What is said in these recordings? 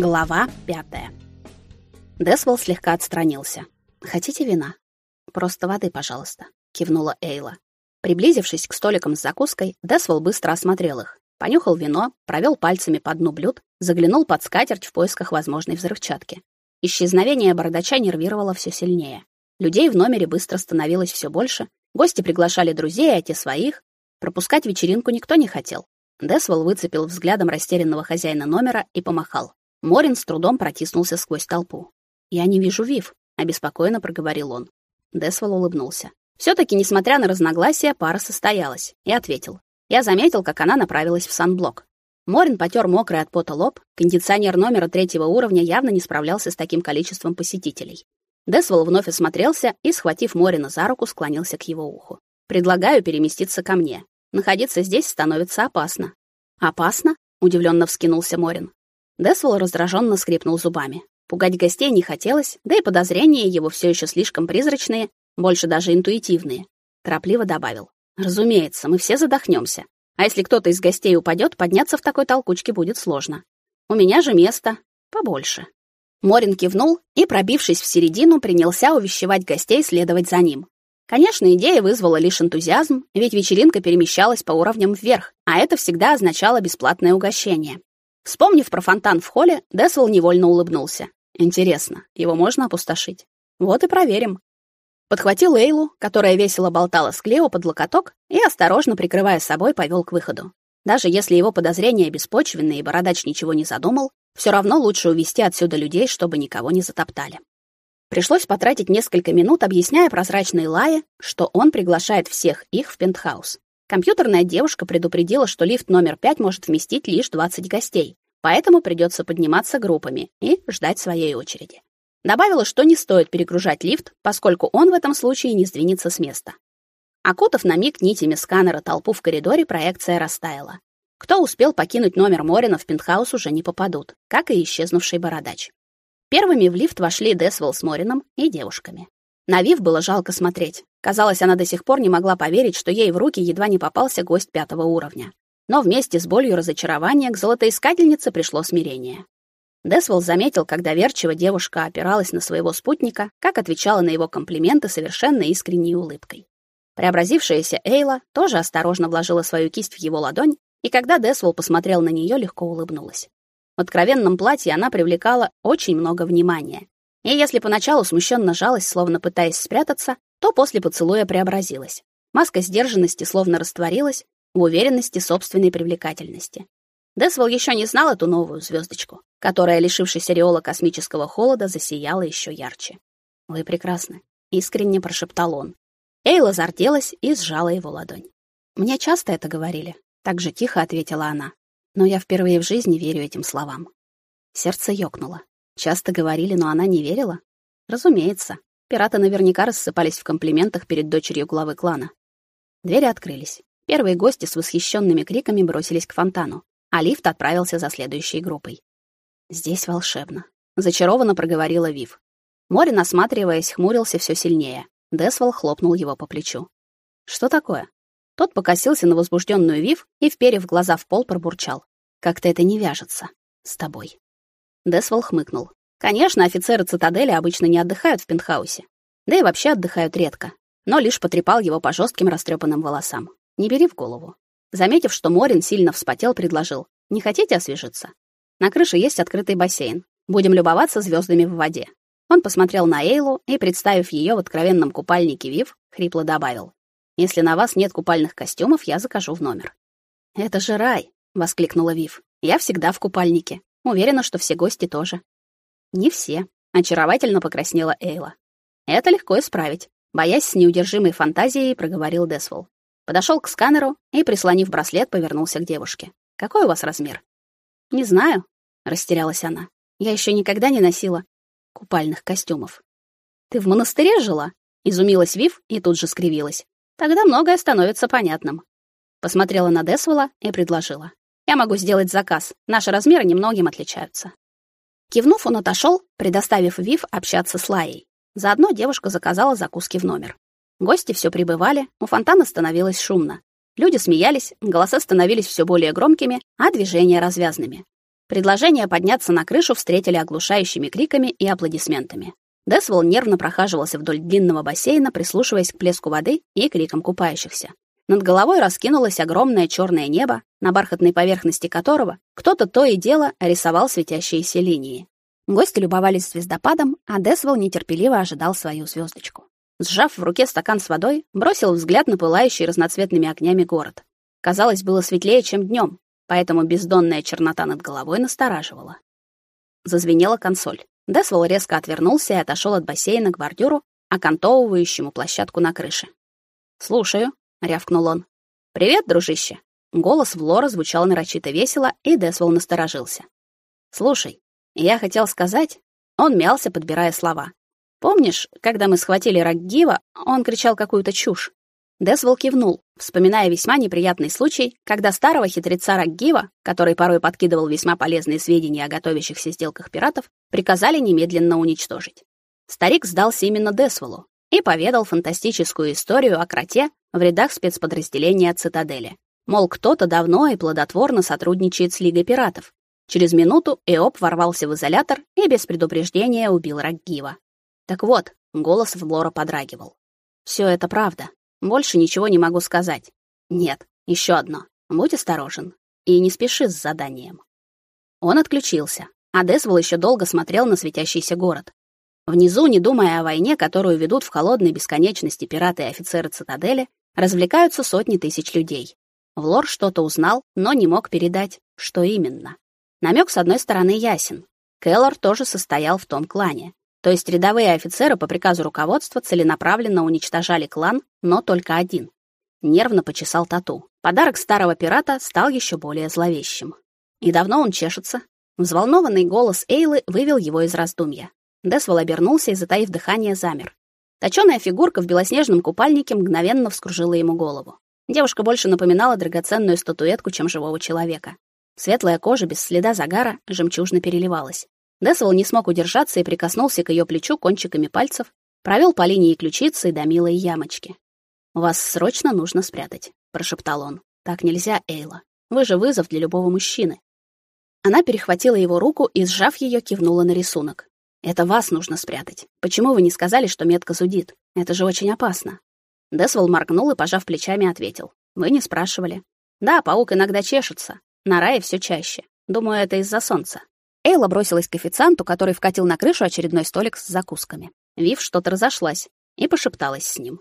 Глава пятая. Десвол слегка отстранился. «Хотите вина?» «Просто воды, пожалуйста», — кивнула Эйла. Приблизившись к столикам с закуской, Десвол быстро осмотрел их. Понюхал вино, провел пальцами по дну блюд, заглянул под скатерть в поисках возможной взрывчатки. Исчезновение бородача нервировало все сильнее. Людей в номере быстро становилось все больше, гости приглашали друзей, а те своих. Пропускать вечеринку никто не хотел. Десвол выцепил взглядом растерянного хозяина номера и помахал. Морин с трудом протиснулся сквозь толпу. «Я не вижу Вив», — обеспокоенно проговорил он. Десвол улыбнулся. все таки несмотря на разногласия, пара состоялась, и ответил. Я заметил, как она направилась в санблок. Морин потер мокрый от пота лоб, кондиционер номера третьего уровня явно не справлялся с таким количеством посетителей. Десвол вновь осмотрелся и, схватив Морина за руку, склонился к его уху. «Предлагаю переместиться ко мне. Находиться здесь становится опасно». «Опасно?» — удивленно вскинулся Морин. Десвол раздраженно скрипнул зубами. Пугать гостей не хотелось, да и подозрения его все еще слишком призрачные, больше даже интуитивные. Торопливо добавил. «Разумеется, мы все задохнемся. А если кто-то из гостей упадет, подняться в такой толкучке будет сложно. У меня же место побольше». Морин кивнул и, пробившись в середину, принялся увещевать гостей следовать за ним. Конечно, идея вызвала лишь энтузиазм, ведь вечеринка перемещалась по уровням вверх, а это всегда означало бесплатное угощение. Вспомнив про фонтан в холле, Десвол невольно улыбнулся. Интересно, его можно опустошить? Вот и проверим. Подхватил Эйлу, которая весело болтала с Клео под локоток, и осторожно прикрывая собой, повел к выходу. Даже если его подозрения беспочвенные и бородач ничего не задумал, все равно лучше увести отсюда людей, чтобы никого не затоптали. Пришлось потратить несколько минут, объясняя прозрачной Лае, что он приглашает всех их в пентхаус. Компьютерная девушка предупредила, что лифт номер 5 может вместить лишь 20 гостей, поэтому придется подниматься группами и ждать своей очереди. Добавила, что не стоит перегружать лифт, поскольку он в этом случае не сдвинется с места. Окутав на миг нитями сканера толпу в коридоре, проекция растаяла. Кто успел покинуть номер Морина в пентхаус уже не попадут, как и исчезнувший бородач. Первыми в лифт вошли Десвелл с Морином и девушками. На Вив было жалко смотреть. Казалось, она до сих пор не могла поверить, что ей в руки едва не попался гость пятого уровня. Но вместе с болью разочарования к золотоискательнице пришло смирение. Десвелл заметил, как доверчиво девушка опиралась на своего спутника, как отвечала на его комплименты совершенно искренней улыбкой. Преобразившаяся Эйла тоже осторожно вложила свою кисть в его ладонь, и когда Десвелл посмотрел на нее, легко улыбнулась. В откровенном платье она привлекала очень много внимания, и если поначалу смущенно жалась, словно пытаясь спрятаться, то после поцелуя преобразилась. Маска сдержанности словно растворилась в уверенности собственной привлекательности. Десвол еще не знал эту новую звездочку, которая, лишившись ореола космического холода, засияла еще ярче. «Вы прекрасны», — искренне прошептал он. Эйла зарделась и сжала его ладонь. «Мне часто это говорили», — так же тихо ответила она. «Но я впервые в жизни верю этим словам». Сердце ёкнуло. Часто говорили, но она не верила? Разумеется. Пираты наверняка рассыпались в комплиментах перед дочерью главы клана. Двери открылись. Первые гости с восхищенными криками бросились к фонтану, а лифт отправился за следующей группой. «Здесь волшебно», — зачарованно проговорила Вив. Морин, осматриваясь, хмурился все сильнее. Десвол хлопнул его по плечу. «Что такое?» Тот покосился на возбужденную Вив и, вперев глаза в пол, пробурчал. «Как-то это не вяжется. С тобой». Десвол хмыкнул. Конечно, офицеры цитадели обычно не отдыхают в пентхаусе. Да и вообще отдыхают редко. Но лишь потрепал его по жестким растрепанным волосам. Не бери в голову. Заметив, что Морин сильно вспотел, предложил. «Не хотите освежиться? На крыше есть открытый бассейн. Будем любоваться звездами в воде». Он посмотрел на Эйлу и, представив ее в откровенном купальнике Вив, хрипло добавил. «Если на вас нет купальных костюмов, я закажу в номер». «Это же рай!» — воскликнула Вив. «Я всегда в купальнике. Уверена, что все гости тоже. Не все, очаровательно покраснела Эйла. Это легко исправить, боясь с неудержимой фантазией, проговорил Десвол. Подошел к сканеру и, прислонив браслет, повернулся к девушке. Какой у вас размер? Не знаю, растерялась она. Я еще никогда не носила купальных костюмов. Ты в монастыре жила? изумилась Вив и тут же скривилась. Тогда многое становится понятным. Посмотрела на Десвола и предложила: я могу сделать заказ. Наши размеры немногим отличаются. Кивнув, он отошел, предоставив Вив общаться с Лаей. Заодно девушка заказала закуски в номер. Гости все прибывали, у фонтана становилось шумно. Люди смеялись, голоса становились все более громкими, а движения развязными. Предложение подняться на крышу встретили оглушающими криками и аплодисментами. Десвол нервно прохаживался вдоль длинного бассейна, прислушиваясь к плеску воды и крикам купающихся. Над головой раскинулось огромное черное небо, на бархатной поверхности которого кто-то то и дело рисовал светящиеся линии. Гости любовались звездопадом, а Десвол нетерпеливо ожидал свою звездочку. Сжав в руке стакан с водой, бросил взгляд на пылающий разноцветными огнями город. Казалось, было светлее, чем днем, поэтому бездонная чернота над головой настораживала. Зазвенела консоль. Десвол резко отвернулся и отошел от бассейна к бордюру, окантовывающему площадку на крыше. «Слушаю», — рявкнул он. «Привет, дружище». Голос в Лора звучал нарочито весело, и Десвол насторожился. «Слушай, я хотел сказать...» Он мялся, подбирая слова. «Помнишь, когда мы схватили Раггива, он кричал какую-то чушь? Десвол кивнул, вспоминая весьма неприятный случай, когда старого хитреца Раггива, который порой подкидывал весьма полезные сведения о готовящихся сделках пиратов, приказали немедленно уничтожить. Старик сдался именно Десволу и поведал фантастическую историю о кроте в рядах спецподразделения Цитадели. Мол, кто-то давно и плодотворно сотрудничает с Лигой пиратов. Через минуту Эоп ворвался в изолятор и без предупреждения убил Раггива. Так вот, голос в Лора подрагивал. Все это правда. Больше ничего не могу сказать. Нет, еще одно. Будь осторожен и не спеши с заданием. Он отключился, а Десвол еще долго смотрел на светящийся город. Внизу, не думая о войне, которую ведут в холодной бесконечности пираты и офицеры цитадели, развлекаются сотни тысяч людей. Влор что-то узнал, но не мог передать, что именно. Намек с одной стороны ясен. Келлор тоже состоял в том клане. То есть рядовые офицеры по приказу руководства целенаправленно уничтожали клан, но только один. Нервно почесал тату. Подарок старого пирата стал еще более зловещим. И давно он чешется. Взволнованный голос Эйлы вывел его из раздумья. Десвол обернулся и, затаив дыхание, замер. Точёная фигурка в белоснежном купальнике мгновенно вскружила ему голову. Девушка больше напоминала драгоценную статуэтку, чем живого человека. Светлая кожа без следа загара жемчужно переливалась. Десвол не смог удержаться и прикоснулся к ее плечу кончиками пальцев, провел по линии ключицы и до милой ямочки. «Вас срочно нужно спрятать», — прошептал он. «Так нельзя, Эйла. Вы же вызов для любого мужчины». Она перехватила его руку и, сжав ее, кивнула на рисунок. «Это вас нужно спрятать. Почему вы не сказали, что метка зудит? Это же очень опасно». Десвол моргнул и, пожав плечами, ответил. «Вы не спрашивали». «Да, паук иногда чешется. На рае все чаще. Думаю, это из-за солнца. Эйла бросилась к официанту, который вкатил на крышу очередной столик с закусками. Вив что-то разошлась и пошепталась с ним.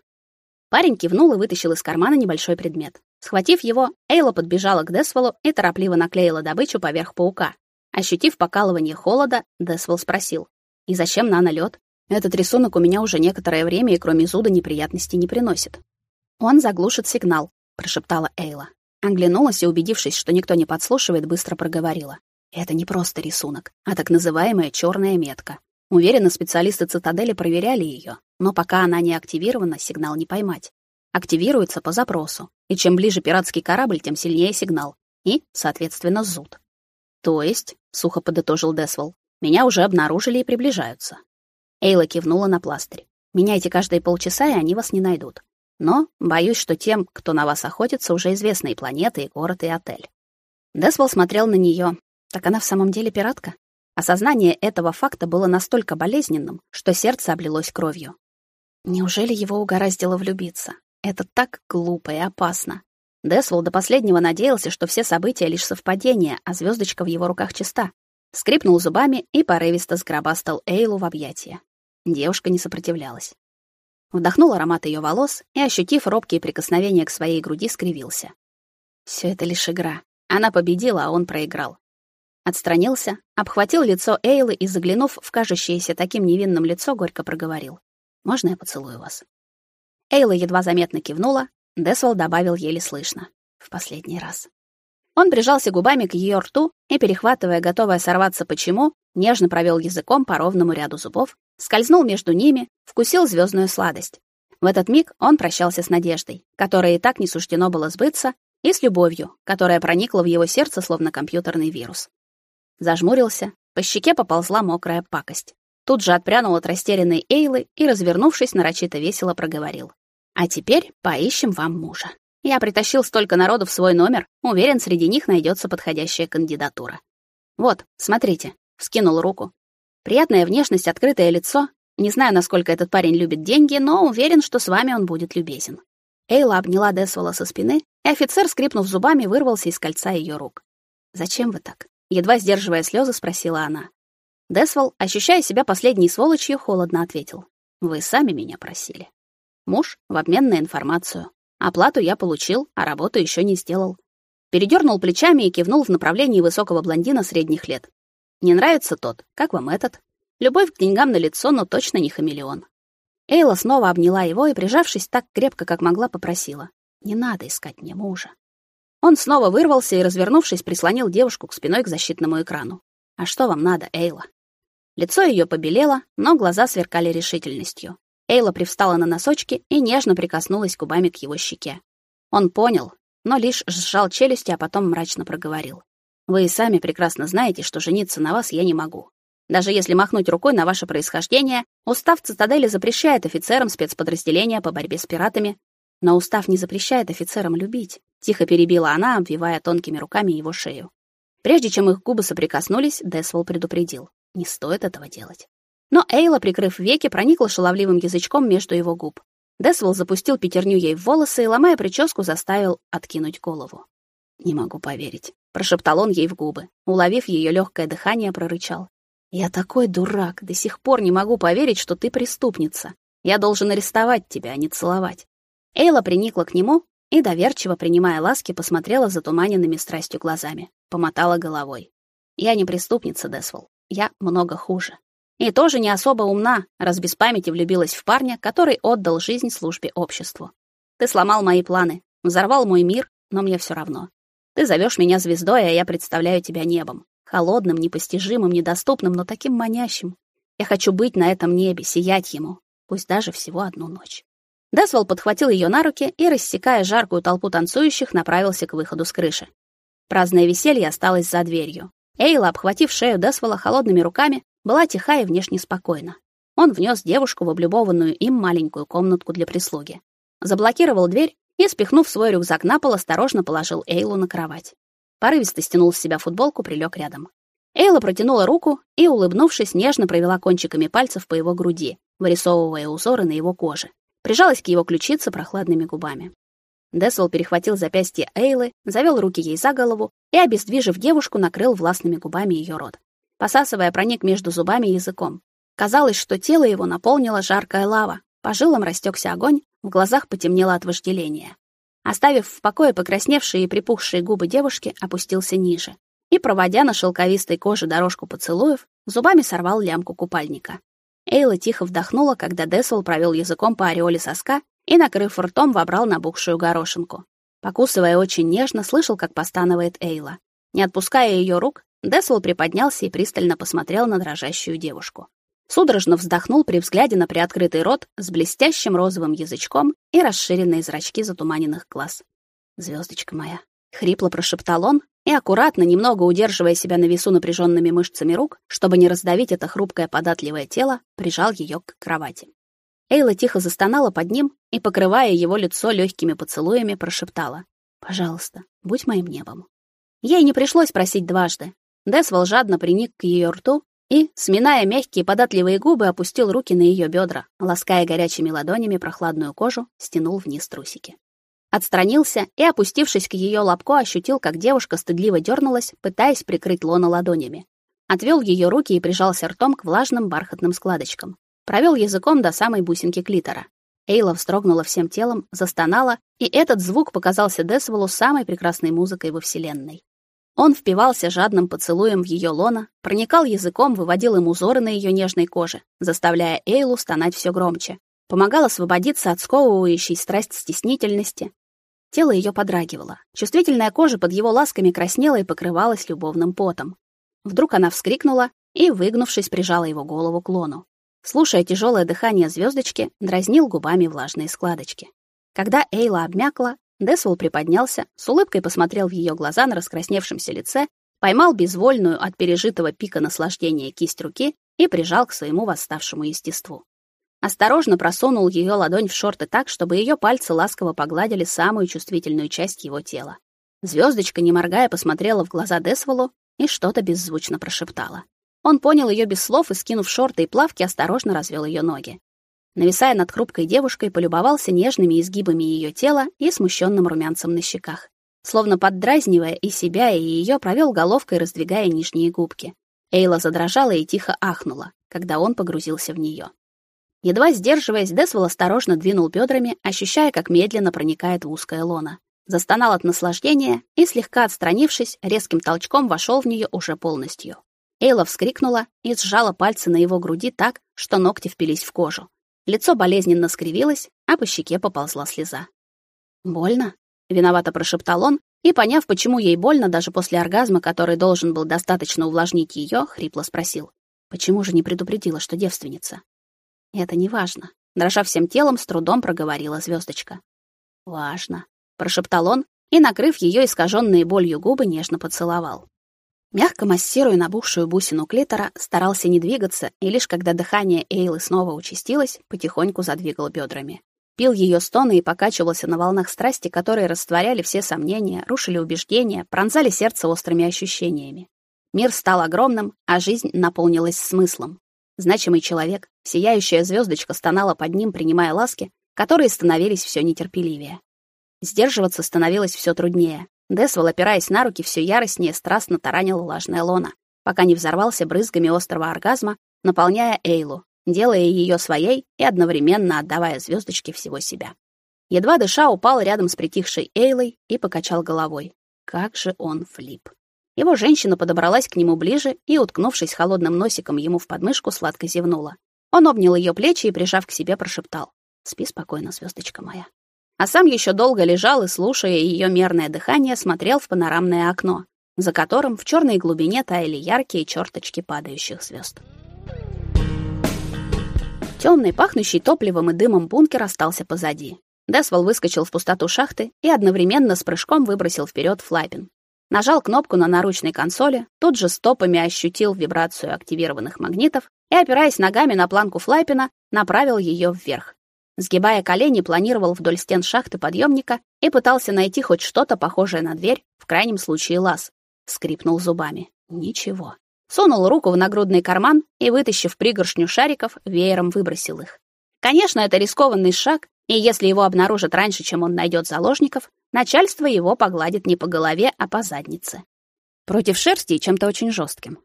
Парень кивнул и вытащил из кармана небольшой предмет. Схватив его, Эйла подбежала к Десволу и торопливо наклеила добычу поверх паука. Ощутив покалывание холода, Десвол спросил: "И зачем нанолёд? Этот рисунок у меня уже некоторое время и кроме зуда неприятностей не приносит". "Он заглушит сигнал", прошептала Эйла. Оглянулась и, убедившись, что никто не подслушивает, быстро проговорила: это не просто рисунок, а так называемая черная метка. Уверена, специалисты цитадели проверяли ее, но пока она не активирована, сигнал не поймать. Активируется по запросу, и чем ближе пиратский корабль, тем сильнее сигнал, и, соответственно, зуд. То есть, сухо подытожил Десвол, меня уже обнаружили и приближаются. Эйла кивнула на пластырь. Меняйте каждые полчаса, и они вас не найдут. Но боюсь, что тем, кто на вас охотится, уже известны и планеты, и город, и отель. Десвол смотрел на нее, так она в самом деле пиратка? Осознание этого факта было настолько болезненным, что сердце облилось кровью. Неужели его угораздило влюбиться? Это так глупо и опасно. Десвол до последнего надеялся, что все события лишь совпадения, а звездочка в его руках чиста. Скрипнул зубами и порывисто сгробастал Эйлу в объятия. Девушка не сопротивлялась. Вдохнул аромат ее волос и, ощутив робкие прикосновения к своей груди, скривился. Все это лишь игра. Она победила, а он проиграл. Отстранился, обхватил лицо Эйлы и, заглянув в кажущееся таким невинным лицо, горько проговорил. «Можно я поцелую вас?» Эйла едва заметно кивнула, Десвол добавил еле слышно. В последний раз. Он прижался губами к ее рту и, перехватывая, готовая сорваться почему, нежно провел языком по ровному ряду зубов, скользнул между ними, вкусил звездную сладость. В этот миг он прощался с надеждой, которая и так не суждено было сбыться, и с любовью, которая проникла в его сердце словно компьютерный вирус. Зажмурился, по щеке поползла мокрая пакость. Тут же отпрянул от растерянной Эйлы и, развернувшись, нарочито весело проговорил. «А теперь поищем вам мужа. Я притащил столько народу в свой номер, уверен, среди них найдется подходящая кандидатура». Вот, смотрите, вскинул руку. Приятная внешность, открытое лицо. Не знаю, насколько этот парень любит деньги, но уверен, что с вами он будет любезен. Эйла обняла Десвола со спины, и офицер, скрипнув зубами, вырвался из кольца ее рук. «Зачем вы так?» — едва сдерживая слезы, спросила она. Десвол, ощущая себя последней сволочью, холодно ответил. «Вы сами меня просили. Муж в обмен на информацию. Оплату я получил, а работу еще не сделал. Передернул плечами и кивнул в направлении высокого блондина средних лет. Не нравится тот, как вам этот? Любовь к деньгам на лицо, но точно не хамелеон. Эйла снова обняла его и, прижавшись так крепко, как могла, попросила: "Не надо искать мне мужа". Он снова вырвался и, развернувшись, прислонил девушку к спиной к защитному экрану. "А что вам надо, Эйла?" Лицо ее побелело, но глаза сверкали решительностью. Эйла привстала на носочки и нежно прикоснулась губами к его щеке. Он понял, но лишь сжал челюсти, а потом мрачно проговорил. «Вы и сами прекрасно знаете, что жениться на вас я не могу. Даже если махнуть рукой на ваше происхождение, устав цитадели запрещает офицерам спецподразделения по борьбе с пиратами. Но устав не запрещает офицерам любить», — тихо перебила она, обвивая тонкими руками его шею. Прежде чем их губы соприкоснулись, Десвол предупредил. «Не стоит этого делать». Но Эйла, прикрыв веки, проникла шаловливым язычком между его губ. Десвол запустил пятерню ей в волосы и, ломая прическу, заставил откинуть голову. «Не могу поверить», — прошептал он ей в губы. Уловив ее легкое дыхание, прорычал. «Я такой дурак, до сих пор не могу поверить, что ты преступница. Я должен арестовать тебя, а не целовать». Эйла приникла к нему и, доверчиво принимая ласки, посмотрела затуманенными страстью глазами. Помотала головой. «Я не преступница, Десвол. Я много хуже. И тоже не особо умна, раз без памяти влюбилась в парня, который отдал жизнь службе обществу. Ты сломал мои планы, взорвал мой мир, но мне все равно. Ты зовешь меня звездой, а я представляю тебя небом. Холодным, непостижимым, недоступным, но таким манящим. Я хочу быть на этом небе, сиять ему, пусть даже всего одну ночь. Десвол подхватил ее на руки и, рассекая жаркую толпу танцующих, направился к выходу с крыши. Праздное веселье осталось за дверью. Эйла, обхватив шею Десвола холодными руками, была тиха и внешне спокойна. Он внес девушку в облюбованную им маленькую комнатку для прислуги. Заблокировал дверь и, спихнув свой рюкзак на пол, осторожно положил Эйлу на кровать. Порывисто стянул с себя футболку, прилег рядом. Эйла протянула руку и, улыбнувшись, нежно провела кончиками пальцев по его груди, вырисовывая узоры на его коже. Прижалась к его ключице прохладными губами. Десвол перехватил запястье Эйлы, завел руки ей за голову и, обездвижив девушку, накрыл властными губами ее рот посасывая проник между зубами языком. Казалось, что тело его наполнила жаркая лава, по жилам растекся огонь, в глазах потемнело от вожделения. Оставив в покое покрасневшие и припухшие губы девушки, опустился ниже и, проводя на шелковистой коже дорожку поцелуев, зубами сорвал лямку купальника. Эйла тихо вдохнула, когда Десвол провел языком по ореоле соска и, накрыв ртом, вобрал набухшую горошинку. Покусывая очень нежно, слышал, как постанывает Эйла. Не отпуская ее рук, Десвол приподнялся и пристально посмотрел на дрожащую девушку. Судорожно вздохнул при взгляде на приоткрытый рот с блестящим розовым язычком и расширенные зрачки затуманенных глаз. Звездочка моя», — хрипло прошептал он и, аккуратно, немного удерживая себя на весу напряженными мышцами рук, чтобы не раздавить это хрупкое податливое тело, прижал ее к кровати. Эйла тихо застонала под ним и, покрывая его лицо легкими поцелуями, прошептала. «Пожалуйста, будь моим небом». Ей не пришлось просить дважды. Десвол жадно приник к ее рту и, сминая мягкие податливые губы, опустил руки на ее бедра, лаская горячими ладонями прохладную кожу, стянул вниз трусики. Отстранился и, опустившись к ее лобку, ощутил, как девушка стыдливо дернулась, пытаясь прикрыть лоно ладонями. Отвел ее руки и прижался ртом к влажным бархатным складочкам. Провел языком до самой бусинки клитора. Эйла вздрогнула всем телом, застонала, и этот звук показался Десволу самой прекрасной музыкой во вселенной. Он впивался жадным поцелуем в ее лоно, проникал языком, выводил им узоры на ее нежной коже, заставляя Эйлу стонать все громче. Помогал освободиться от сковывающей страсть стеснительности. Тело ее подрагивало. Чувствительная кожа под его ласками краснела и покрывалась любовным потом. Вдруг она вскрикнула и, выгнувшись, прижала его голову к лону. Слушая тяжелое дыхание звездочки, дразнил губами влажные складочки. Когда Эйла обмякла, Десвол приподнялся, с улыбкой посмотрел в ее глаза на раскрасневшемся лице, поймал безвольную от пережитого пика наслаждения кисть руки и прижал к своему восставшему естеству. Осторожно просунул ее ладонь в шорты так, чтобы ее пальцы ласково погладили самую чувствительную часть его тела. Звездочка, не моргая, посмотрела в глаза Десволу и что-то беззвучно прошептала. Он понял ее без слов и, скинув шорты и плавки, осторожно развел ее ноги. Нависая над хрупкой девушкой, полюбовался нежными изгибами ее тела и смущенным румянцем на щеках. Словно поддразнивая и себя, и ее, провел головкой, раздвигая нижние губки. Эйла задрожала и тихо ахнула, когда он погрузился в нее. Едва сдерживаясь, Десвол осторожно двинул бедрами, ощущая, как медленно проникает в узкое лоно. Застонал от наслаждения и, слегка отстранившись, резким толчком вошел в нее уже полностью. Эйла вскрикнула и сжала пальцы на его груди так, что ногти впились в кожу. Лицо болезненно скривилось, а по щеке поползла слеза. «Больно?» — виновато прошептал он, и, поняв, почему ей больно даже после оргазма, который должен был достаточно увлажнить ее, хрипло спросил. «Почему же не предупредила, что девственница?» «Это не важно», — дрожа всем телом, с трудом проговорила звездочка. «Важно», — прошептал он и, накрыв ее искаженные болью губы, нежно поцеловал. Мягко массируя набухшую бусину клитора, старался не двигаться, и лишь когда дыхание Эйлы снова участилось, потихоньку задвигал бедрами. Пил ее стоны и покачивался на волнах страсти, которые растворяли все сомнения, рушили убеждения, пронзали сердце острыми ощущениями. Мир стал огромным, а жизнь наполнилась смыслом. Значимый человек, сияющая звездочка стонала под ним, принимая ласки, которые становились все нетерпеливее. Сдерживаться становилось все труднее. Десвол, опираясь на руки, все яростнее страстно таранил влажное лоно, пока не взорвался брызгами острого оргазма, наполняя Эйлу, делая ее своей и одновременно отдавая звездочке всего себя. Едва дыша, упал рядом с притихшей Эйлой и покачал головой. Как же он флип. Его женщина подобралась к нему ближе и, уткнувшись холодным носиком ему в подмышку, сладко зевнула. Он обнял ее плечи и, прижав к себе, прошептал: "Спи спокойно, звездочка моя". А сам еще долго лежал и, слушая ее мерное дыхание, смотрел в панорамное окно, за которым в черной глубине таяли яркие черточки падающих звезд. Темный, пахнущий топливом и дымом бункер остался позади. Десвол выскочил в пустоту шахты и одновременно с прыжком выбросил вперед флайпин. Нажал кнопку на наручной консоли, тут же стопами ощутил вибрацию активированных магнитов и, опираясь ногами на планку флайпина, направил ее вверх. Сгибая колени, планировал вдоль стен шахты подъемника и пытался найти хоть что-то похожее на дверь, в крайнем случае лаз. Скрипнул зубами. Ничего. Сунул руку в нагрудный карман и, вытащив пригоршню шариков, веером выбросил их. Конечно, это рискованный шаг, и если его обнаружат раньше, чем он найдет заложников, начальство его погладит не по голове, а по заднице. Против шерсти и чем-то очень жестким.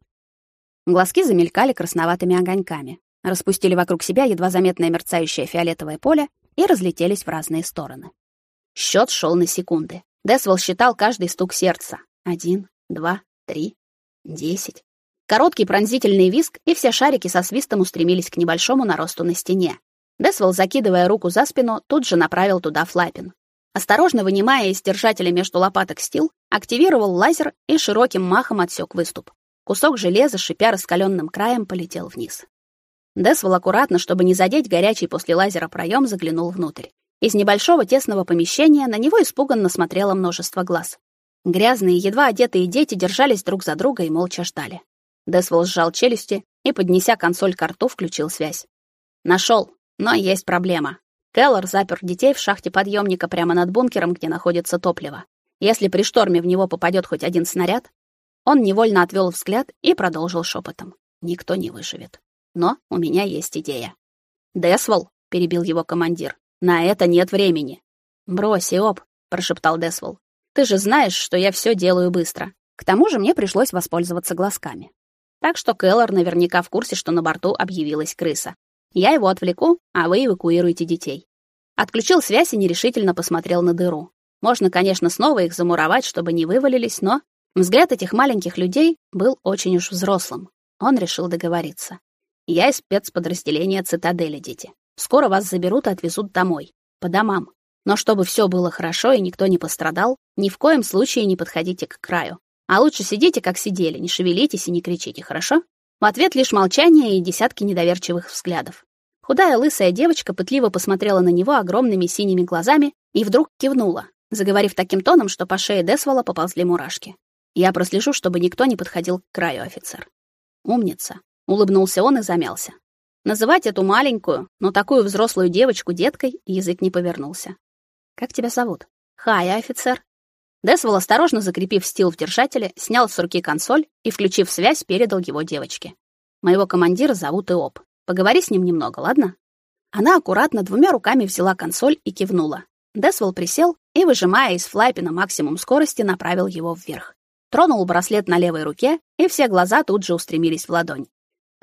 Глазки замелькали красноватыми огоньками, распустили вокруг себя едва заметное мерцающее фиолетовое поле и разлетелись в разные стороны. Счет шел на секунды. Десвол считал каждый стук сердца. Один, два, три, десять. Короткий пронзительный визг, и все шарики со свистом устремились к небольшому наросту на стене. Десвол, закидывая руку за спину, тут же направил туда флапин. Осторожно вынимая из держателя между лопаток стил, активировал лазер и широким махом отсек выступ. Кусок железа, шипя раскаленным краем, полетел вниз. Десвол аккуратно, чтобы не задеть горячий после лазера проем, заглянул внутрь. Из небольшого тесного помещения на него испуганно смотрело множество глаз. Грязные, едва одетые дети держались друг за друга и молча ждали. Десвол сжал челюсти и, поднеся консоль к рту, включил связь. Нашел, но есть проблема. Келлер запер детей в шахте подъемника прямо над бункером, где находится топливо. Если при шторме в него попадет хоть один снаряд, он невольно отвел взгляд и продолжил шепотом. Никто не выживет. Но у меня есть идея. Десвол, перебил его командир. На это нет времени. Брось, Иоп, прошептал Десвол. Ты же знаешь, что я все делаю быстро. К тому же мне пришлось воспользоваться глазками. Так что Келлер наверняка в курсе, что на борту объявилась крыса. Я его отвлеку, а вы эвакуируете детей. Отключил связь и нерешительно посмотрел на дыру. Можно, конечно, снова их замуровать, чтобы не вывалились, но взгляд этих маленьких людей был очень уж взрослым. Он решил договориться. Я из спецподразделения цитадели, дети. Скоро вас заберут и отвезут домой, по домам. Но чтобы все было хорошо и никто не пострадал, ни в коем случае не подходите к краю. А лучше сидите, как сидели, не шевелитесь и не кричите, хорошо? В ответ лишь молчание и десятки недоверчивых взглядов. Худая лысая девочка пытливо посмотрела на него огромными синими глазами и вдруг кивнула, заговорив таким тоном, что по шее Десвола поползли мурашки. Я прослежу, чтобы никто не подходил к краю, офицер. Умница, улыбнулся он и замялся. Называть эту маленькую, но такую взрослую девочку деткой язык не повернулся. Как тебя зовут? Хай, офицер. Десвол, осторожно закрепив стил в держателе, снял с руки консоль и, включив связь, передал его девочке. «Моего командира зовут Иоп. Поговори с ним немного, ладно?» Она аккуратно двумя руками взяла консоль и кивнула. Десвол присел и, выжимая из флайпина максимум скорости, направил его вверх. Тронул браслет на левой руке, и все глаза тут же устремились в ладонь.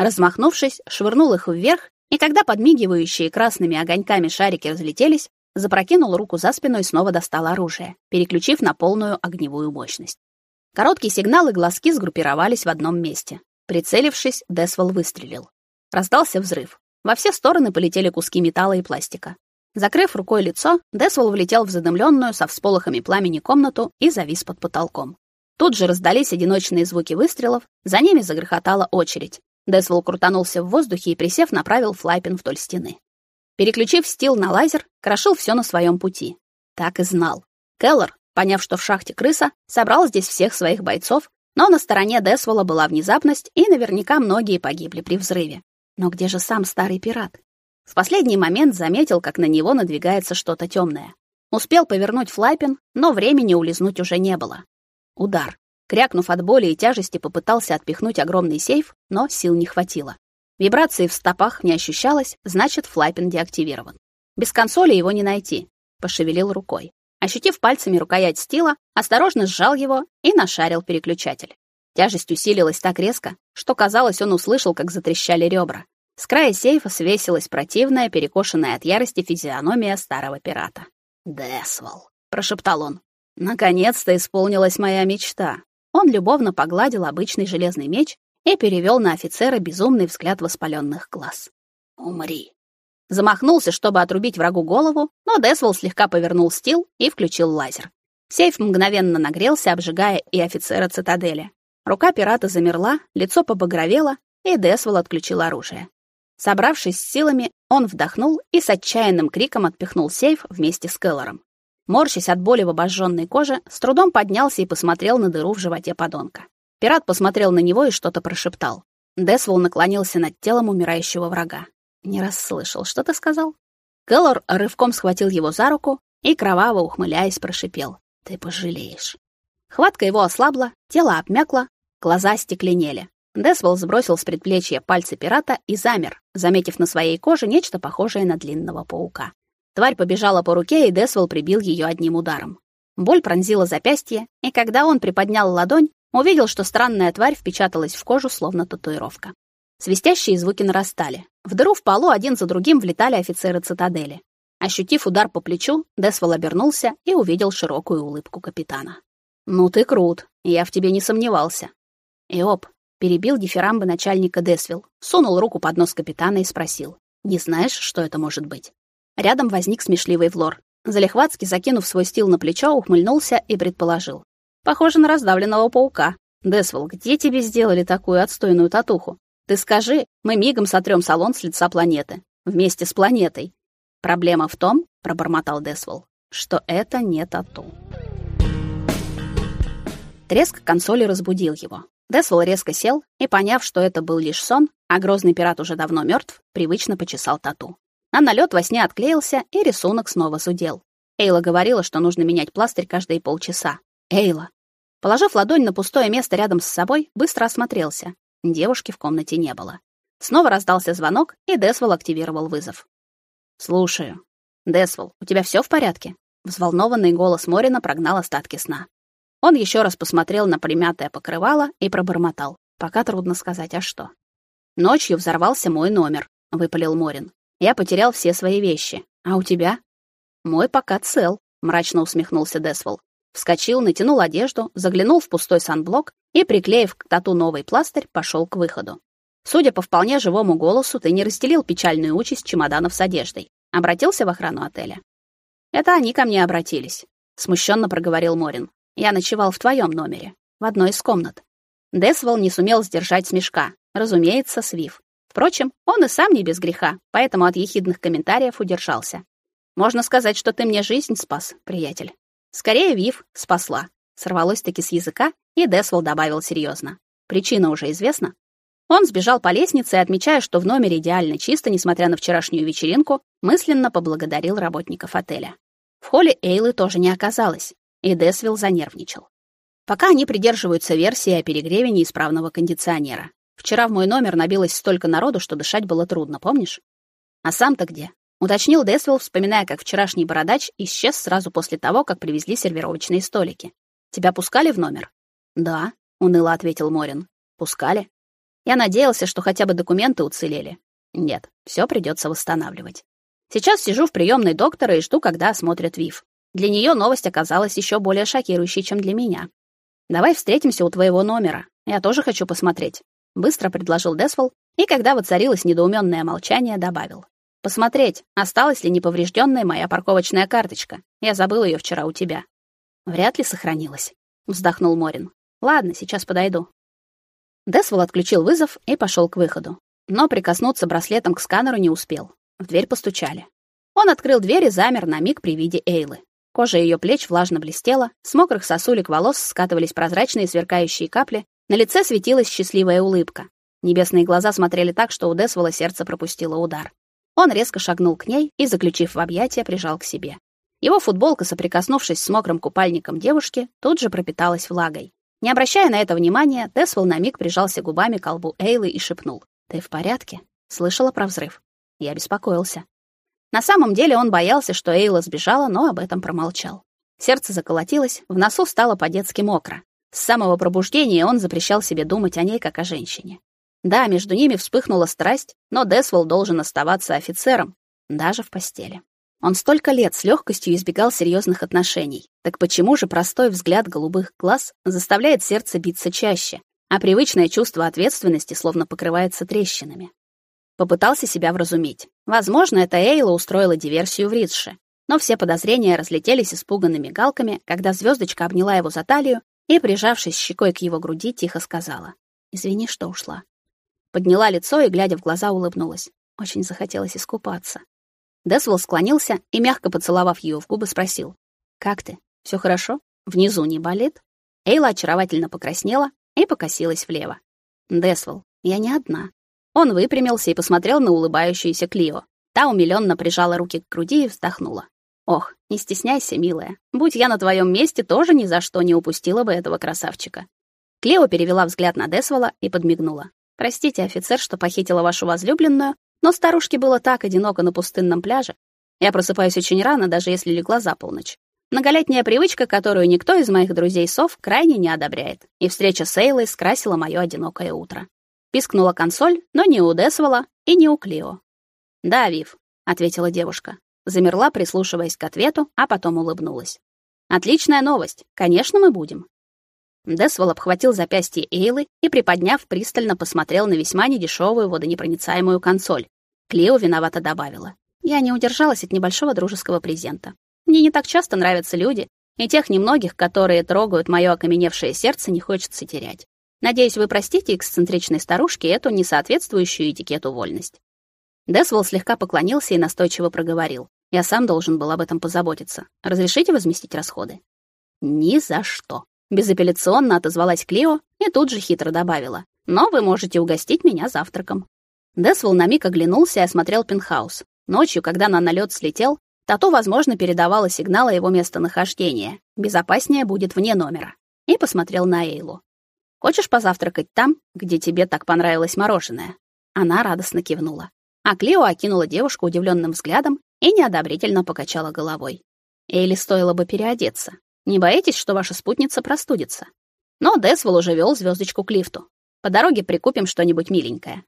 Размахнувшись, швырнул их вверх, и когда подмигивающие красными огоньками шарики разлетелись, запрокинул руку за спину и снова достал оружие, переключив на полную огневую мощность. Короткие сигналы глазки сгруппировались в одном месте. Прицелившись, Десвол выстрелил. Раздался взрыв. Во все стороны полетели куски металла и пластика. Закрыв рукой лицо, Десвол влетел в задымленную со всполохами пламени комнату и завис под потолком. Тут же раздались одиночные звуки выстрелов, за ними загрохотала очередь. Десвол крутанулся в воздухе и, присев, направил флайпин вдоль стены. Переключив стил на лазер, крошил все на своем пути. Так и знал. Келлер, поняв, что в шахте крыса, собрал здесь всех своих бойцов, но на стороне Десвола была внезапность, и наверняка многие погибли при взрыве. Но где же сам старый пират? В последний момент заметил, как на него надвигается что-то темное. Успел повернуть флайпин, но времени улизнуть уже не было. Удар. Крякнув от боли и тяжести, попытался отпихнуть огромный сейф, но сил не хватило. Вибрации в стопах не ощущалось, значит, флайпин деактивирован. Без консоли его не найти. Пошевелил рукой. Ощутив пальцами рукоять стила, осторожно сжал его и нашарил переключатель. Тяжесть усилилась так резко, что казалось, он услышал, как затрещали ребра. С края сейфа свесилась противная, перекошенная от ярости физиономия старого пирата. «Десвол», — прошептал он. «Наконец-то исполнилась моя мечта». Он любовно погладил обычный железный меч и перевел на офицера безумный взгляд воспаленных глаз. «Умри!» Замахнулся, чтобы отрубить врагу голову, но Десвол слегка повернул стил и включил лазер. Сейф мгновенно нагрелся, обжигая и офицера цитадели. Рука пирата замерла, лицо побагровело, и Десвол отключил оружие. Собравшись с силами, он вдохнул и с отчаянным криком отпихнул сейф вместе с Келлором. Морщась от боли в обожженной коже, с трудом поднялся и посмотрел на дыру в животе подонка. Пират посмотрел на него и что-то прошептал. Десвол наклонился над телом умирающего врага. Не расслышал, что ты сказал? Келлор рывком схватил его за руку и, кроваво ухмыляясь, прошипел. «Ты пожалеешь». Хватка его ослабла, тело обмякло, глаза стекленели. Десвол сбросил с предплечья пальцы пирата и замер, заметив на своей коже нечто похожее на длинного паука. Тварь побежала по руке, и Десвол прибил ее одним ударом. Боль пронзила запястье, и когда он приподнял ладонь, Увидел, что странная тварь впечаталась в кожу, словно татуировка. Свистящие звуки нарастали. В дыру в полу один за другим влетали офицеры цитадели. Ощутив удар по плечу, Десвол обернулся и увидел широкую улыбку капитана. «Ну ты крут, я в тебе не сомневался». Иоп перебил дифирамбы начальника Десвилл, сунул руку под нос капитана и спросил. «Не знаешь, что это может быть?» Рядом возник смешливый Влор. Залихватски, закинув свой стил на плечо, ухмыльнулся и предположил. Похоже на раздавленного паука. Десвол, где тебе сделали такую отстойную татуху? Ты скажи, мы мигом сотрем салон с лица планеты. Вместе с планетой. Проблема в том, пробормотал Десвол, что это не тату. Треск консоли разбудил его. Десвол резко сел и, поняв, что это был лишь сон, а грозный пират уже давно мертв, привычно почесал тату. А налет во сне отклеился, и рисунок снова зудел. Эйла говорила, что нужно менять пластырь каждые полчаса. Эйла. Положив ладонь на пустое место рядом с собой, быстро осмотрелся. Девушки в комнате не было. Снова раздался звонок, и Десвол активировал вызов. «Слушаю. Десвол, у тебя все в порядке?» Взволнованный голос Морина прогнал остатки сна. Он еще раз посмотрел на примятое покрывало и пробормотал. Пока трудно сказать, а что. «Ночью взорвался мой номер», — выпалил Морин. «Я потерял все свои вещи. А у тебя?» «Мой пока цел», — мрачно усмехнулся Десвол. Вскочил, натянул одежду, заглянул в пустой санблок и, приклеив к тату новый пластырь, пошел к выходу. Судя по вполне живому голосу, ты не расстелил печальную участь чемоданов с одеждой. Обратился в охрану отеля. Это они ко мне обратились, смущенно проговорил Морин. Я ночевал в твоем номере, в одной из комнат. Десвол не сумел сдержать смешка. Разумеется, свив. Впрочем, он и сам не без греха, поэтому от ехидных комментариев удержался. Можно сказать, что ты мне жизнь спас, приятель. Скорее, Вив спасла. Сорвалось таки с языка, и Десвол добавил серьезно. Причина уже известна. Он сбежал по лестнице, отмечая, что в номере идеально чисто, несмотря на вчерашнюю вечеринку, мысленно поблагодарил работников отеля. В холле Эйлы тоже не оказалось. и Десвилл занервничал. Пока они придерживаются версии о перегреве неисправного кондиционера. Вчера в мой номер набилось столько народу, что дышать было трудно, помнишь? А сам-то где? Уточнил Десвилл, вспоминая, как вчерашний бородач исчез сразу после того, как привезли сервировочные столики. Тебя пускали в номер? Да, уныло ответил Морин. Пускали. Я надеялся, что хотя бы документы уцелели. Нет, все придется восстанавливать. Сейчас сижу в приемной доктора и жду, когда осмотрят ВИФ. Для нее новость оказалась еще более шокирующей, чем для меня. Давай встретимся у твоего номера. Я тоже хочу посмотреть, быстро предложил Десвол, и когда воцарилось недоуменное молчание, добавил: Посмотреть, осталась ли неповрежденная моя парковочная карточка. Я забыл ее вчера у тебя. Вряд ли сохранилась, вздохнул Морин. Ладно, сейчас подойду. Десвол отключил вызов и пошел к выходу, но прикоснуться браслетом к сканеру не успел. В дверь постучали. Он открыл дверь и замер на миг при виде Эйлы. Кожа ее плеч влажно блестела, с мокрых сосулек волос скатывались прозрачные сверкающие капли, на лице светилась счастливая улыбка. Небесные глаза смотрели так, что у Десвола сердце пропустило удар. Он резко шагнул к ней и, заключив в объятия, прижал к себе. Его футболка, соприкоснувшись с мокрым купальником девушки, тут же пропиталась влагой. Не обращая на это внимания, Десвол на миг прижался губами к колбу Эйлы и шепнул: "Ты в порядке?" Слышала про взрыв. Я беспокоился. На самом деле он боялся, что Эйла сбежала, но об этом промолчал. Сердце заколотилось, в носу стало по-детски мокро. С самого пробуждения он запрещал себе думать о ней как о женщине. Да, между ними вспыхнула страсть, но Десвол должен оставаться офицером, даже в постели. Он столько лет с легкостью избегал серьезных отношений. Так почему же простой взгляд голубых глаз заставляет сердце биться чаще, а привычное чувство ответственности словно покрывается трещинами? Попытался себя вразумить. Возможно, это Эйла устроила диверсию в Ридше. Но все подозрения разлетелись испуганными галками, когда звездочка обняла его за талию и, прижавшись щекой к его груди, тихо сказала: "Извини, что ушла". Подняла лицо и, глядя в глаза, улыбнулась. Очень захотелось искупаться. Десвол склонился и, мягко поцеловав ее в губы, спросил: "Как ты? Все хорошо? Внизу не болит?" Эйла очаровательно покраснела и покосилась влево. "Десвол, я не одна. Он выпрямился и посмотрел на улыбающуюся Клио. Та умилённо прижала руки к груди и вздохнула. Ох, не стесняйся, милая. Будь я на твоем месте, тоже ни за что не упустила бы этого красавчика. Клео перевела взгляд на Десвола и подмигнула. Простите, офицер, что похитила вашу возлюбленную, но старушке было так одиноко на пустынном пляже. Я просыпаюсь очень рано, даже если легла за полночь. Многолетняя привычка, которую никто из моих друзей-сов крайне не одобряет. И встреча с Эйлой скрасила моё одинокое утро. Пискнула консоль, но не у Десвола и не у Клио. "Да, Вив", ответила девушка. Замерла, прислушиваясь к ответу, а потом улыбнулась. "Отличная новость. Конечно, мы будем". Десвол обхватил запястье Эйлы и, приподняв, пристально посмотрел на весьма недешевую водонепроницаемую консоль. Клео виновато добавила: "Я не удержалась от небольшого дружеского презента. Мне не так часто нравятся люди, и тех немногих, которые трогают моё окаменевшее сердце, не хочется терять. Надеюсь, вы простите эксцентричной старушке эту несоответствующую этикету вольность. Десвол слегка поклонился и настойчиво проговорил: "Я сам должен был об этом позаботиться. Разрешите возместить расходы?" "Ни за что", безапелляционно отозвалась Клео и тут же хитро добавила: "Но вы можете угостить меня завтраком". Десвол на миг оглянулся и осмотрел пентхаус. Ночью, когда на налет слетел, Тато, возможно, передавала сигнал о его местонахождении. Безопаснее будет вне номера. И посмотрел на Эйлу. Хочешь позавтракать там, где тебе так понравилось мороженое?» Она радостно кивнула. А Клео окинула девушку удивленным взглядом и неодобрительно покачала головой. Эйли стоило бы переодеться. Не боитесь, что ваша спутница простудится? Но Десвол уже вел звездочку к лифту. По дороге прикупим что-нибудь миленькое.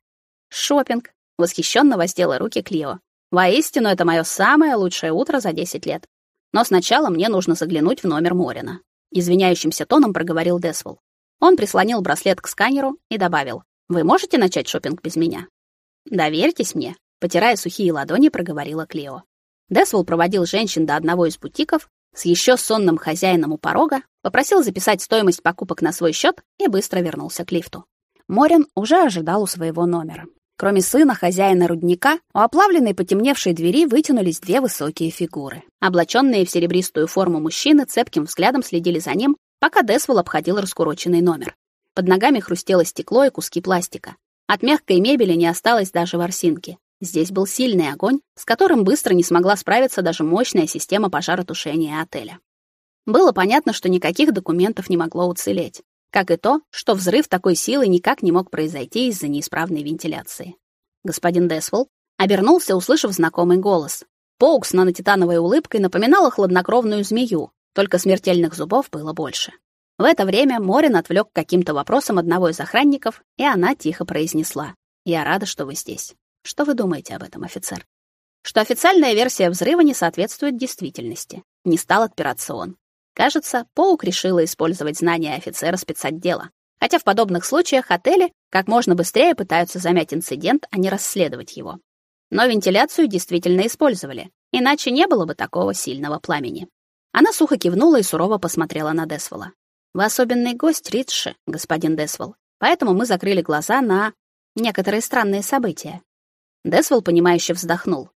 Шопинг. Восхищенно воздела руки Клео. Воистину, это мое самое лучшее утро за 10 лет. Но сначала мне нужно заглянуть в номер Морина. Извиняющимся тоном проговорил Десвол. Он прислонил браслет к сканеру и добавил: "Вы можете начать шопинг без меня?" "Доверьтесь мне", потирая сухие ладони, проговорила Клео. Десвол проводил женщин до одного из бутиков, с еще сонным хозяином у порога, попросил записать стоимость покупок на свой счет и быстро вернулся к лифту. Морин уже ожидал у своего номера. Кроме сына хозяина рудника, у оплавленной потемневшей двери вытянулись две высокие фигуры. Облаченные в серебристую форму мужчины цепким взглядом следили за ним, пока Десвол обходил раскуроченный номер. Под ногами хрустело стекло и куски пластика. От мягкой мебели не осталось даже ворсинки. Здесь был сильный огонь, с которым быстро не смогла справиться даже мощная система пожаротушения отеля. Было понятно, что никаких документов не могло уцелеть, как и то, что взрыв такой силы никак не мог произойти из-за неисправной вентиляции. Господин Десвелл обернулся, услышав знакомый голос. Поук с нанотитановой улыбкой напоминала хладнокровную змею, только смертельных зубов было больше. В это время Морин отвлек каким-то вопросом одного из охранников, и она тихо произнесла: "Я рада, что вы здесь. Что вы думаете об этом, офицер?" Что официальная версия взрыва не соответствует действительности. Не стал отпираться он. Кажется, Поук решила использовать знания офицера спецотдела. Хотя в подобных случаях отели как можно быстрее пытаются замять инцидент, а не расследовать его. Но вентиляцию действительно использовали, иначе не было бы такого сильного пламени. Она сухо кивнула и сурово посмотрела на Десвола. Вы особенный гость Ридши, господин Десвол. Поэтому мы закрыли глаза на некоторые странные события. Десвол понимающе вздохнул.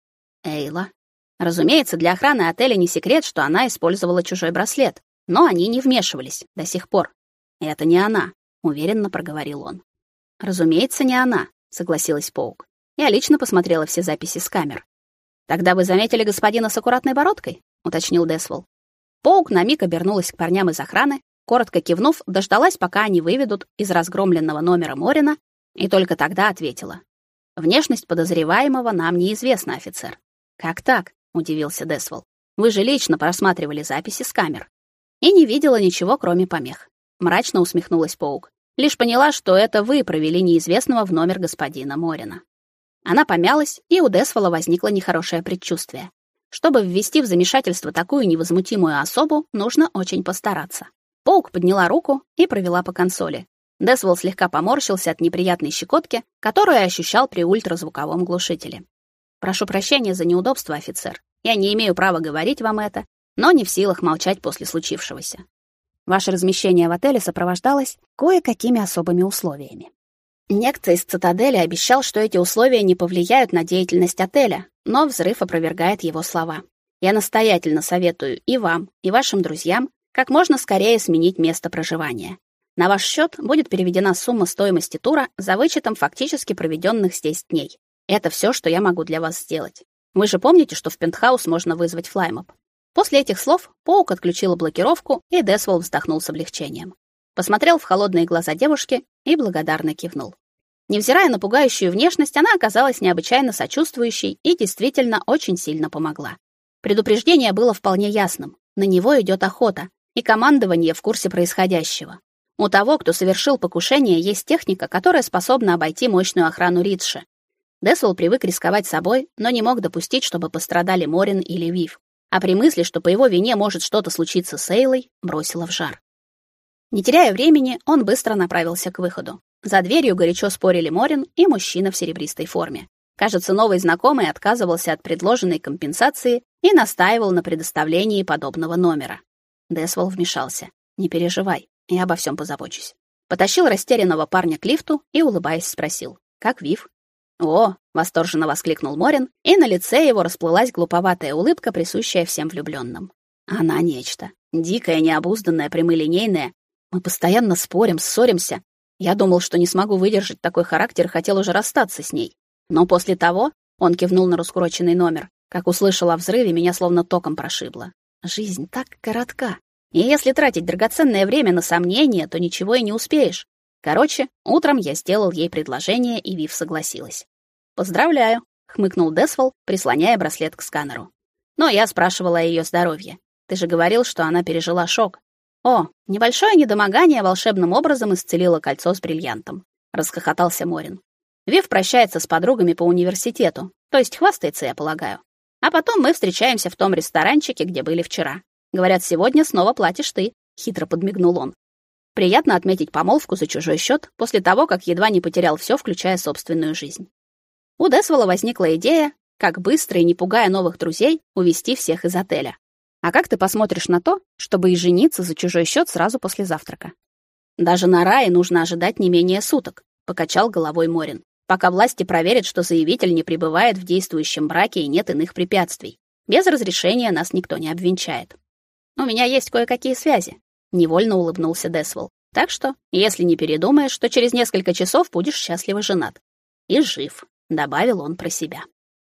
Эйла. Разумеется, для охраны отеля не секрет, что она использовала чужой браслет, но они не вмешивались до сих пор. Это не она, уверенно проговорил он. Разумеется, не она, согласилась Поук. Я лично посмотрела все записи с камер. Тогда вы заметили господина с аккуратной бородкой, уточнил Десвол. Поук на миг обернулась к парням из охраны, коротко кивнув, дождалась, пока они выведут из разгромленного номера Морина, и только тогда ответила: "Внешность подозреваемого нам неизвестна, офицер". "Как так?" удивился Десвол. "Вы же лично просматривали записи с камер". И не видела ничего, кроме помех. Мрачно усмехнулась Паук. Лишь поняла, что это вы провели неизвестного в номер господина Морина. Она помялась, и у Десвола возникло нехорошее предчувствие. Чтобы ввести в замешательство такую невозмутимую особу, нужно очень постараться. Паук подняла руку и провела по консоли. Десвол слегка поморщился от неприятной щекотки, которую ощущал при ультразвуковом глушителе. Прошу прощения за неудобство, офицер. Я не имею права говорить вам это, но не в силах молчать после случившегося. Ваше размещение в отеле сопровождалось кое-какими особыми условиями. Некто из цитадели обещал, что эти условия не повлияют на деятельность отеля, но взрыв опровергает его слова. Я настоятельно советую и вам, и вашим друзьям как можно скорее сменить место проживания. На ваш счет будет переведена сумма стоимости тура за вычетом фактически проведенных здесь дней. Это все, что я могу для вас сделать. Вы же помните, что в пентхаус можно вызвать флаймоп. После этих слов Поук отключила блокировку, и Десвол вздохнул с облегчением посмотрел в холодные глаза девушки и благодарно кивнул. Невзирая на пугающую внешность, она оказалась необычайно сочувствующей и действительно очень сильно помогла. Предупреждение было вполне ясным. На него идет охота, и командование в курсе происходящего. У того, кто совершил покушение, есть техника, которая способна обойти мощную охрану Ридши. Десвол привык рисковать собой, но не мог допустить, чтобы пострадали Морин или Вив. А при мысли, что по его вине может что-то случиться с Эйлой, бросила в жар. Не теряя времени, он быстро направился к выходу. За дверью горячо спорили Морин и мужчина в серебристой форме. Кажется, новый знакомый отказывался от предложенной компенсации и настаивал на предоставлении подобного номера. Десвол вмешался. «Не переживай, я обо всем позабочусь». Потащил растерянного парня к лифту и, улыбаясь, спросил. «Как Вив?» «О!» — восторженно воскликнул Морин, и на лице его расплылась глуповатая улыбка, присущая всем влюбленным. Она нечто. Дикая, необузданная, прямолинейная, мы постоянно спорим, ссоримся. Я думал, что не смогу выдержать такой характер, хотел уже расстаться с ней. Но после того, он кивнул на раскуроченный номер, как услышал о взрыве, меня словно током прошибло. Жизнь так коротка. И если тратить драгоценное время на сомнения, то ничего и не успеешь. Короче, утром я сделал ей предложение, и Вив согласилась. «Поздравляю», — хмыкнул Десвол, прислоняя браслет к сканеру. «Но я спрашивала о ее здоровье. Ты же говорил, что она пережила шок. О, небольшое недомогание волшебным образом исцелило кольцо с бриллиантом, расхохотался Морин. Вив прощается с подругами по университету, то есть хвастается, я полагаю. А потом мы встречаемся в том ресторанчике, где были вчера. Говорят, сегодня снова платишь ты, хитро подмигнул он. Приятно отметить помолвку за чужой счет после того, как едва не потерял все, включая собственную жизнь. У Десвола возникла идея, как быстро и не пугая новых друзей, увести всех из отеля. А как ты посмотришь на то, чтобы и жениться за чужой счет сразу после завтрака? Даже на рае нужно ожидать не менее суток, покачал головой Морин. Пока власти проверят, что заявитель не пребывает в действующем браке и нет иных препятствий. Без разрешения нас никто не обвенчает. У меня есть кое-какие связи, невольно улыбнулся Десвол. Так что, если не передумаешь, то через несколько часов будешь счастливо женат и жив, добавил он про себя.